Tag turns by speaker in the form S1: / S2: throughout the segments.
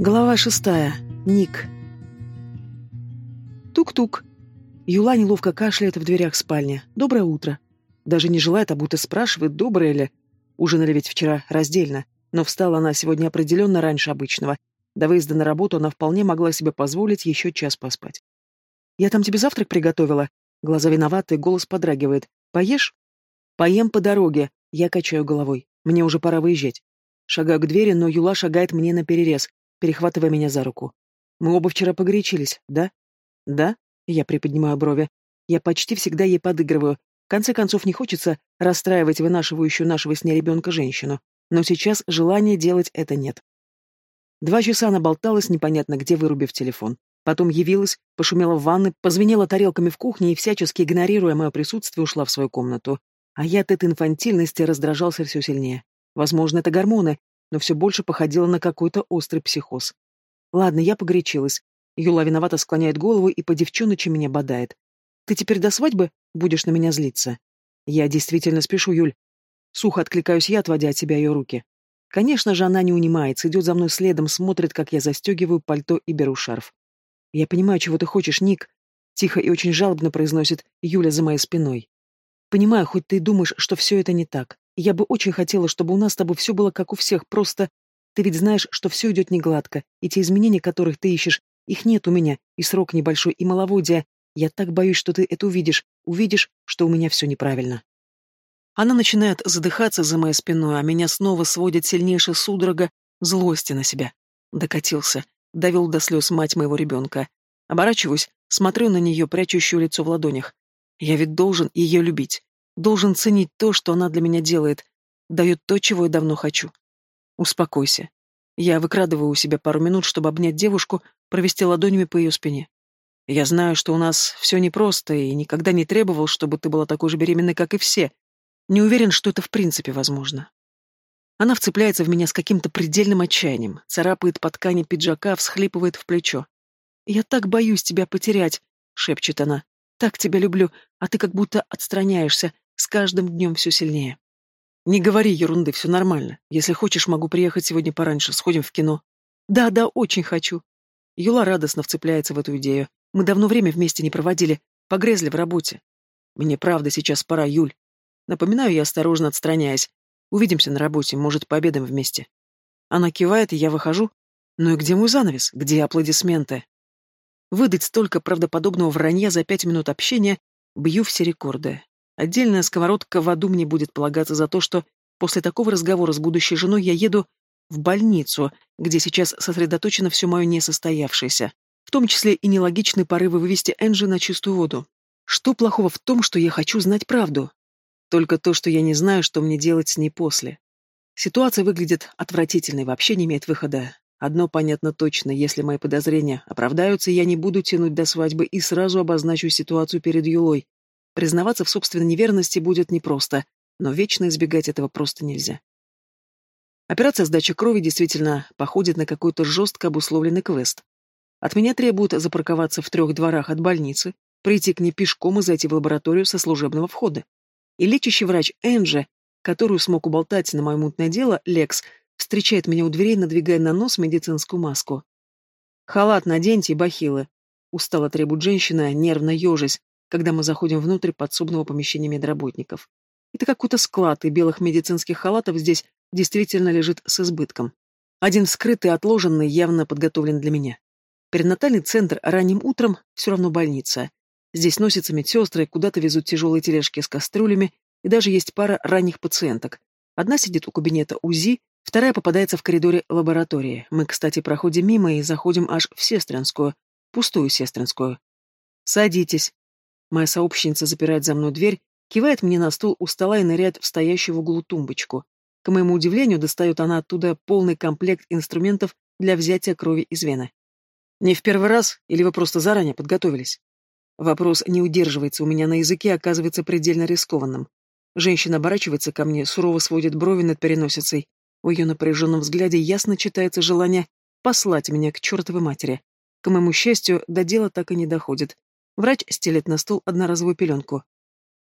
S1: Глава шестая. Ник. Тук-тук. Юла неловко кашляет в дверях спальни. Доброе утро. Даже не желает, а будто спрашивает, доброе ли. Ужинали ведь вчера раздельно, но встала она сегодня определенно раньше обычного. До выезда на работу она вполне могла себе позволить еще час поспать. «Я там тебе завтрак приготовила?» Глаза виноватые, голос подрагивает. «Поешь?» «Поем по дороге». Я качаю головой. Мне уже пора выезжать. Шагаю к двери, но Юла шагает мне на перерез перехватывая меня за руку. «Мы оба вчера погорячились, да?» «Да?» — я приподнимаю брови. «Я почти всегда ей подыгрываю. В конце концов, не хочется расстраивать вынашивающую нашего с ней ребенка женщину. Но сейчас желания делать это нет». Два часа она болталась, непонятно где, вырубив телефон. Потом явилась, пошумела в ванной, позвенела тарелками в кухне и, всячески игнорируя мое присутствие, ушла в свою комнату. А я от этой инфантильности раздражался все сильнее. Возможно, это гормоны, но все больше походило на какой-то острый психоз. Ладно, я погорячилась. Юла виновато склоняет голову и по девчоночи меня бодает. Ты теперь до свадьбы будешь на меня злиться? Я действительно спешу, Юль. Сухо откликаюсь я, отводя от себя ее руки. Конечно же, она не унимается, идет за мной следом, смотрит, как я застегиваю пальто и беру шарф. «Я понимаю, чего ты хочешь, Ник», — тихо и очень жалобно произносит Юля за моей спиной. «Понимаю, хоть ты и думаешь, что все это не так. Я бы очень хотела, чтобы у нас с тобой все было как у всех, просто... Ты ведь знаешь, что все идет не гладко, и те изменения, которых ты ищешь, их нет у меня, и срок небольшой, и маловодие. Я так боюсь, что ты это увидишь, увидишь, что у меня все неправильно. Она начинает задыхаться за моей спиной, а меня снова сводит сильнейшая судорога злости на себя. Докатился, довел до слез мать моего ребенка. Оборачиваюсь, смотрю на нее, прячущую лицо в ладонях. Я ведь должен ее любить. Должен ценить то, что она для меня делает, дает то, чего я давно хочу. Успокойся. Я выкрадываю у себя пару минут, чтобы обнять девушку, провести ладонями по ее спине. Я знаю, что у нас все непросто, и никогда не требовал, чтобы ты была такой же беременной, как и все. Не уверен, что это в принципе возможно. Она вцепляется в меня с каким-то предельным отчаянием, царапает по ткани пиджака, всхлипывает в плечо. «Я так боюсь тебя потерять», — шепчет она. «Так тебя люблю, а ты как будто отстраняешься, с каждым днем все сильнее. Не говори ерунды, все нормально. Если хочешь, могу приехать сегодня пораньше, сходим в кино. Да, да, очень хочу. Юла радостно вцепляется в эту идею. Мы давно время вместе не проводили, погрезли в работе. Мне правда сейчас пора, Юль. Напоминаю я, осторожно отстраняясь. Увидимся на работе, может, пообедаем вместе. Она кивает, и я выхожу. Ну и где мой занавес? Где аплодисменты? Выдать столько правдоподобного вранья за пять минут общения бью все рекорды. Отдельная сковородка в аду мне будет полагаться за то, что после такого разговора с будущей женой я еду в больницу, где сейчас сосредоточено все мое несостоявшееся, в том числе и нелогичные порывы вывести Энджи на чистую воду. Что плохого в том, что я хочу знать правду? Только то, что я не знаю, что мне делать с ней после. Ситуация выглядит отвратительной, вообще не имеет выхода. Одно понятно точно, если мои подозрения оправдаются, я не буду тянуть до свадьбы и сразу обозначу ситуацию перед Юлой, Признаваться в собственной неверности будет непросто, но вечно избегать этого просто нельзя. Операция сдачи крови действительно походит на какой-то жестко обусловленный квест. От меня требуют запарковаться в трех дворах от больницы, прийти к ней пешком и зайти в лабораторию со служебного входа. И лечащий врач Энджи, которую смог уболтать на мое мутное дело, Лекс, встречает меня у дверей, надвигая на нос медицинскую маску. «Халат наденьте и бахилы», — устало требует женщина, нервно ежась, когда мы заходим внутрь подсобного помещения медработников. Это какой-то склад, и белых медицинских халатов здесь действительно лежит с избытком. Один скрытый, отложенный, явно подготовлен для меня. Перинатальный центр ранним утром все равно больница. Здесь носятся медсестры, куда-то везут тяжелые тележки с кастрюлями, и даже есть пара ранних пациенток. Одна сидит у кабинета УЗИ, вторая попадается в коридоре лаборатории. Мы, кстати, проходим мимо и заходим аж в сестринскую, пустую сестринскую. «Садитесь», Моя сообщница запирает за мной дверь, кивает мне на стул у стола и ныряет в стоящую в углу тумбочку. К моему удивлению, достает она оттуда полный комплект инструментов для взятия крови из вены. Не в первый раз, или вы просто заранее подготовились? Вопрос не удерживается у меня на языке, оказывается предельно рискованным. Женщина оборачивается ко мне, сурово сводит брови над переносицей. В ее напряженном взгляде ясно читается желание послать меня к чертовой матери. К моему счастью, до дела так и не доходит. Врач стелет на стол одноразовую пеленку.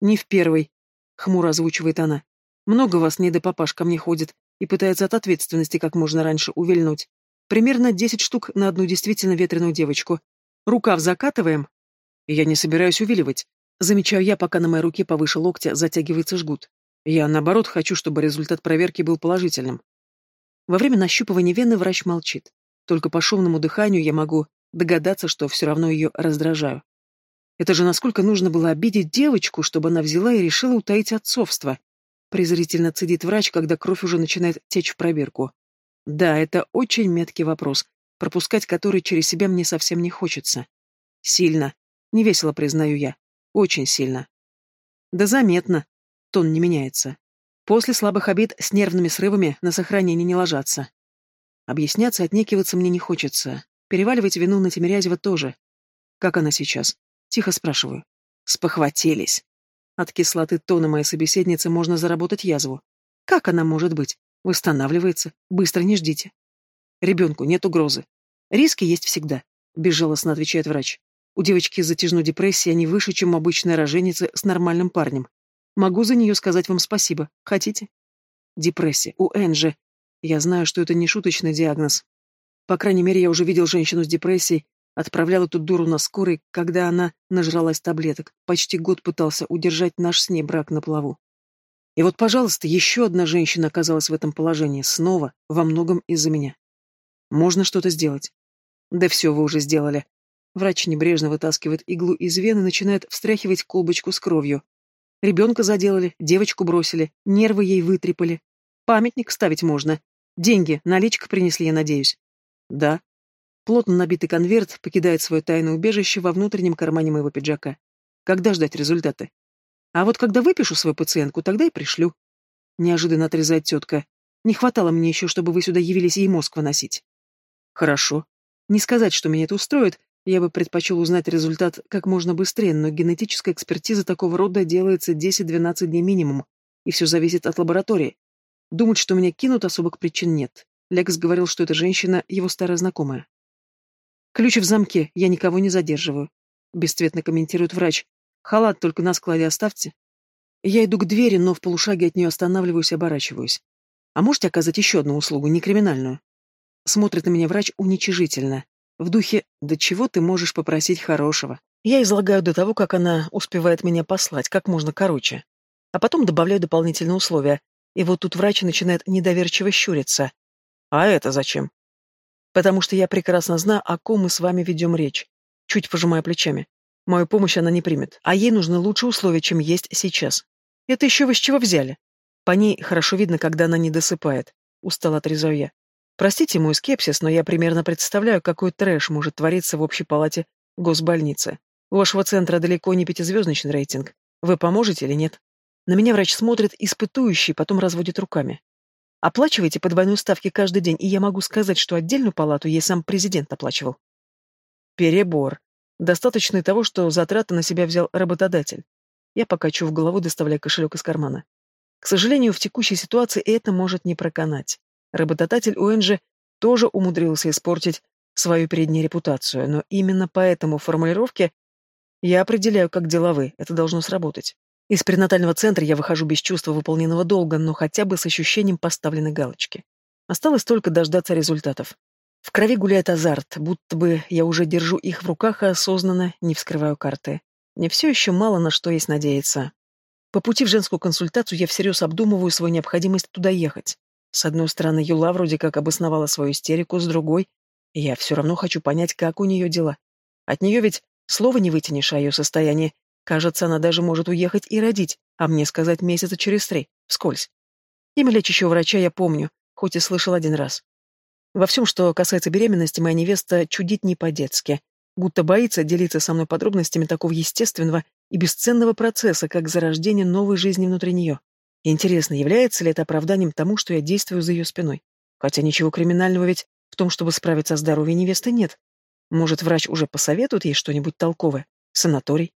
S1: «Не в первый», — хмуро озвучивает она. «Много вас не до папаш ко мне ходит и пытается от ответственности как можно раньше увильнуть. Примерно десять штук на одну действительно ветреную девочку. Рукав закатываем. Я не собираюсь увиливать. Замечаю я, пока на моей руке повыше локтя затягивается жгут. Я, наоборот, хочу, чтобы результат проверки был положительным. Во время нащупывания вены врач молчит. Только по шумному дыханию я могу догадаться, что все равно ее раздражаю. Это же насколько нужно было обидеть девочку, чтобы она взяла и решила утаить отцовство. Презрительно цедит врач, когда кровь уже начинает течь в пробирку. Да, это очень меткий вопрос, пропускать который через себя мне совсем не хочется. Сильно. Невесело признаю я. Очень сильно. Да заметно. Тон не меняется. После слабых обид с нервными срывами на сохранение не ложатся. Объясняться, отнекиваться мне не хочется. Переваливать вину на Тимирязева тоже. Как она сейчас? Тихо спрашиваю. Спохватились. От кислоты тона моей собеседницы можно заработать язву. Как она может быть? Восстанавливается. Быстро не ждите. Ребенку нет угрозы. Риски есть всегда, безжалостно отвечает врач. У девочки с затяжной депрессией они выше, чем обычная роженица с нормальным парнем. Могу за нее сказать вам спасибо. Хотите? Депрессия. У Энджи. Я знаю, что это не шуточный диагноз. По крайней мере, я уже видел женщину с депрессией, отправлял эту дуру на скорой, когда она нажралась таблеток. Почти год пытался удержать наш с ней брак на плаву. И вот, пожалуйста, еще одна женщина оказалась в этом положении, снова, во многом из-за меня. Можно что-то сделать. Да все вы уже сделали. Врач небрежно вытаскивает иглу из вены и начинает встряхивать колбочку с кровью. Ребенка заделали, девочку бросили, нервы ей вытрепали. Памятник ставить можно. Деньги, наличка принесли, я надеюсь. Да. Плотно набитый конверт покидает свое тайное убежище во внутреннем кармане моего пиджака. Когда ждать результаты? А вот когда выпишу свою пациентку, тогда и пришлю. Неожиданно отрезает тетка. Не хватало мне еще, чтобы вы сюда явились ей мозг выносить. Хорошо. Не сказать, что меня это устроит, я бы предпочел узнать результат как можно быстрее, но генетическая экспертиза такого рода делается 10-12 дней минимум, и все зависит от лаборатории. Думать, что меня кинут, особых причин нет. Лекс говорил, что эта женщина — его старая знакомая. «Ключ в замке, я никого не задерживаю», — бесцветно комментирует врач. «Халат только на складе оставьте». Я иду к двери, но в полушаге от нее останавливаюсь и оборачиваюсь. «А можете оказать еще одну услугу, не криминальную?» Смотрит на меня врач уничижительно. В духе «Да чего ты можешь попросить хорошего?» Я излагаю до того, как она успевает меня послать, как можно короче. А потом добавляю дополнительные условия. И вот тут врач начинает недоверчиво щуриться. А это зачем? Потому что я прекрасно знаю, о ком мы с вами ведем речь. Чуть пожимая плечами. Мою помощь она не примет, а ей нужны лучшие условия, чем есть сейчас. Это еще вы с чего взяли? По ней хорошо видно, когда она не досыпает. Устал отрезаю я. Простите мой скепсис, но я примерно представляю, какой трэш может твориться в общей палате госбольницы. У вашего центра далеко не пятизвездочный рейтинг. Вы поможете или нет? На меня врач смотрит испытующий, потом разводит руками. Оплачивайте по двойной ставке каждый день, и я могу сказать, что отдельную палату ей сам президент оплачивал. Перебор. Достаточно и того, что затраты на себя взял работодатель. Я покачу в голову, доставляя кошелек из кармана. К сожалению, в текущей ситуации это может не проканать. Работодатель Уэнджи тоже умудрился испортить свою переднюю репутацию, но именно по этому формулировке я определяю, как деловые, это должно сработать. Из пренатального центра я выхожу без чувства выполненного долга, но хотя бы с ощущением поставленной галочки. Осталось только дождаться результатов. В крови гуляет азарт, будто бы я уже держу их в руках и осознанно не вскрываю карты. Мне все еще мало на что есть надеяться. По пути в женскую консультацию я всерьез обдумываю свою необходимость туда ехать. С одной стороны, Юла вроде как обосновала свою истерику, с другой, я все равно хочу понять, как у нее дела. От нее ведь слова не вытянешь о ее состоянии. Кажется, она даже может уехать и родить, а мне сказать месяца через три, вскользь. Имя лечащего врача я помню, хоть и слышал один раз. Во всем, что касается беременности, моя невеста чудит не по-детски, будто боится делиться со мной подробностями такого естественного и бесценного процесса, как зарождение новой жизни внутри нее. Интересно, является ли это оправданием тому, что я действую за ее спиной? Хотя ничего криминального ведь в том, чтобы справиться с здоровьем невесты, нет. Может, врач уже посоветует ей что-нибудь толковое? Санаторий?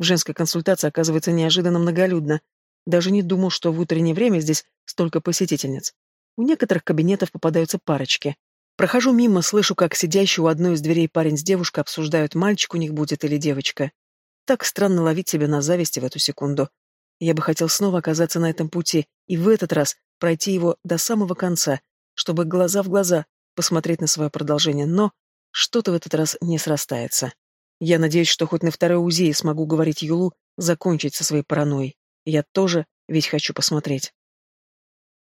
S1: В женской консультации оказывается неожиданно многолюдно. Даже не думал, что в утреннее время здесь столько посетительниц. У некоторых кабинетов попадаются парочки. Прохожу мимо, слышу, как сидящий у одной из дверей парень с девушкой обсуждают, мальчик у них будет или девочка. Так странно ловить себя на зависти в эту секунду. Я бы хотел снова оказаться на этом пути и в этот раз пройти его до самого конца, чтобы глаза в глаза посмотреть на свое продолжение, но что-то в этот раз не срастается. Я надеюсь, что хоть на второй УЗИ смогу говорить Юлу закончить со своей паранойей. Я тоже ведь хочу посмотреть.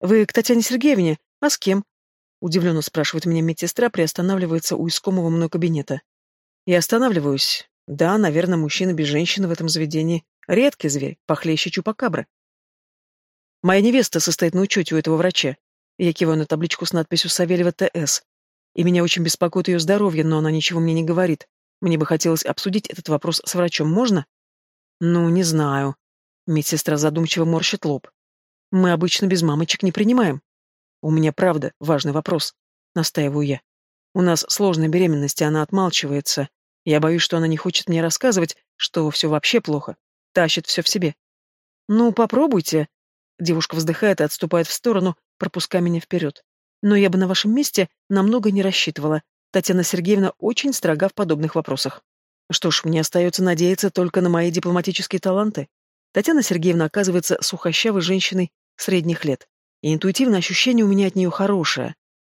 S1: «Вы к Татьяне Сергеевне? А с кем?» Удивленно спрашивает меня медсестра, приостанавливается у искомого мной кабинета. Я останавливаюсь. Да, наверное, мужчина без женщины в этом заведении. Редкий зверь, похлеще чупакабры. Моя невеста состоит на учете у этого врача. Я киваю на табличку с надписью «Савельева ТС». И меня очень беспокоит ее здоровье, но она ничего мне не говорит. Мне бы хотелось обсудить этот вопрос с врачом. Можно? Ну, не знаю. Медсестра задумчиво морщит лоб. Мы обычно без мамочек не принимаем. У меня, правда, важный вопрос. Настаиваю я. У нас сложная беременность, и она отмалчивается. Я боюсь, что она не хочет мне рассказывать, что все вообще плохо. Тащит все в себе. Ну, попробуйте. Девушка вздыхает и отступает в сторону, пропуская меня вперед. Но я бы на вашем месте намного не рассчитывала. Татьяна Сергеевна очень строга в подобных вопросах. Что ж, мне остается надеяться только на мои дипломатические таланты. Татьяна Сергеевна оказывается сухощавой женщиной средних лет, и интуитивное ощущение у меня от нее хорошее.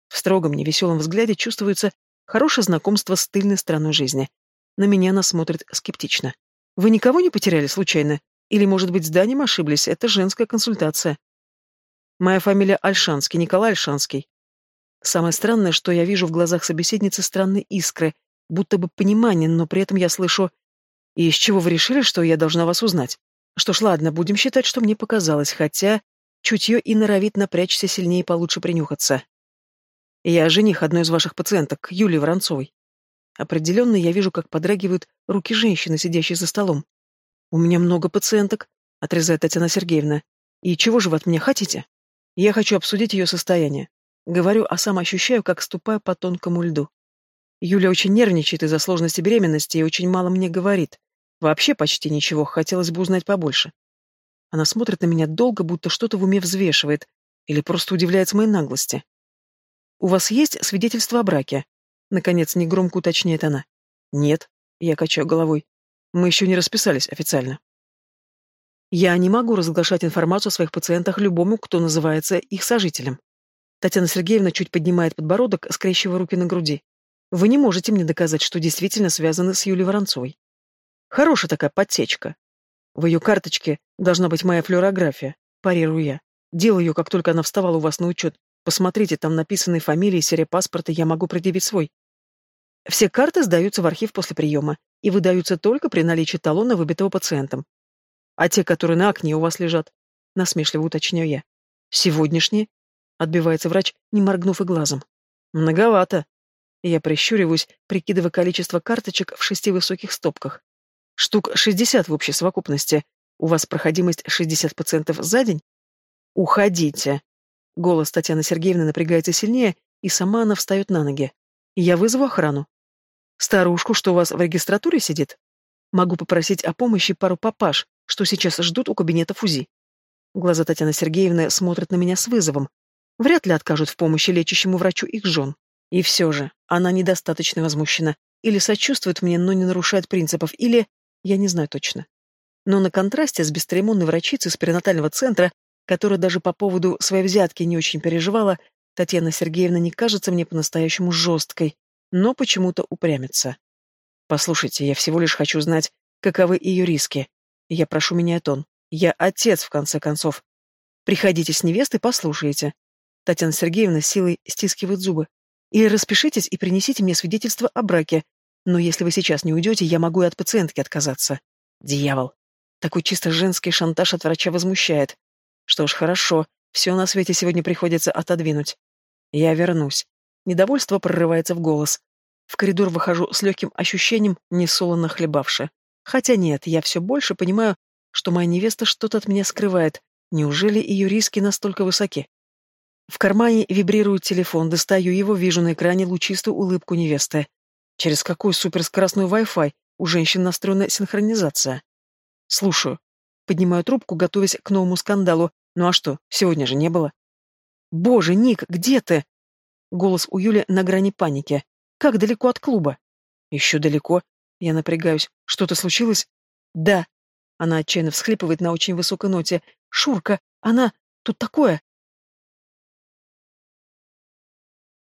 S1: В строгом, невеселом взгляде чувствуется хорошее знакомство с тыльной стороной жизни. На меня она смотрит скептично. «Вы никого не потеряли случайно? Или, может быть, зданием ошиблись? Это женская консультация». Моя фамилия Альшанский, Николай Альшанский. Самое странное, что я вижу в глазах собеседницы странные искры, будто бы понимание, но при этом я слышу «И из чего вы решили, что я должна вас узнать?» Что ж, ладно, будем считать, что мне показалось, хотя чутье и норовит напрячься сильнее и получше принюхаться. Я жених одной из ваших пациенток, Юлии Воронцовой. Определенно я вижу, как подрагивают руки женщины, сидящей за столом. У меня много пациенток, отрезает Татьяна Сергеевна. И чего же вы от меня хотите? Я хочу обсудить ее состояние. Говорю, а сам ощущаю, как ступаю по тонкому льду. Юля очень нервничает из-за сложности беременности и очень мало мне говорит. Вообще почти ничего, хотелось бы узнать побольше. Она смотрит на меня долго, будто что-то в уме взвешивает, или просто удивляется моей наглости. «У вас есть свидетельство о браке?» Наконец, негромко уточняет она. «Нет», — я качаю головой. «Мы еще не расписались официально». Я не могу разглашать информацию о своих пациентах любому, кто называется их сожителем. Татьяна Сергеевна чуть поднимает подбородок, скрещивая руки на груди. Вы не можете мне доказать, что действительно связаны с Юлией Воронцовой. Хорошая такая подсечка. В ее карточке должна быть моя флюорография, парирую я. Делаю ее, как только она вставала у вас на учет. Посмотрите, там написаны фамилии, серия паспорта, я могу предъявить свой. Все карты сдаются в архив после приема и выдаются только при наличии талона, выбитого пациентом. А те, которые на окне у вас лежат? Насмешливо уточняю я. Сегодняшние? Отбивается врач, не моргнув и глазом. Многовато. Я прищуриваюсь, прикидывая количество карточек в шести высоких стопках. Штук шестьдесят в общей совокупности. У вас проходимость шестьдесят пациентов за день? Уходите. Голос Татьяны Сергеевны напрягается сильнее, и сама она встает на ноги. Я вызову охрану. Старушку, что у вас в регистратуре сидит? Могу попросить о помощи пару папаш, что сейчас ждут у кабинета ФУЗИ. Глаза Татьяны Сергеевны смотрят на меня с вызовом. Вряд ли откажут в помощи лечащему врачу их жен. И все же, она недостаточно возмущена. Или сочувствует мне, но не нарушает принципов, или... Я не знаю точно. Но на контрасте с бесцеремонной врачицей из перинатального центра, которая даже по поводу своей взятки не очень переживала, Татьяна Сергеевна не кажется мне по-настоящему жесткой, но почему-то упрямится. Послушайте, я всего лишь хочу знать, каковы ее риски. Я прошу меня тон. Я отец, в конце концов. Приходите с невестой, послушайте. Татьяна Сергеевна силой стискивает зубы. Или распишитесь и принесите мне свидетельство о браке. Но если вы сейчас не уйдете, я могу и от пациентки отказаться. Дьявол. Такой чисто женский шантаж от врача возмущает. Что ж, хорошо. Все на свете сегодня приходится отодвинуть. Я вернусь. Недовольство прорывается в голос. В коридор выхожу с легким ощущением, несолоно хлебавши. Хотя нет, я все больше понимаю, что моя невеста что-то от меня скрывает. Неужели ее риски настолько высоки? В кармане вибрирует телефон, достаю его, вижу на экране лучистую улыбку невесты. Через какой суперскоростной Wi-Fi у женщин настроена синхронизация? Слушаю. Поднимаю трубку, готовясь к новому скандалу. Ну а что, сегодня же не было. Боже, Ник, где ты? Голос у Юли на грани паники. Как далеко от клуба? Еще далеко. Я напрягаюсь. Что-то случилось? Да. Она отчаянно всхлипывает на очень высокой ноте. Шурка, она... Тут такое.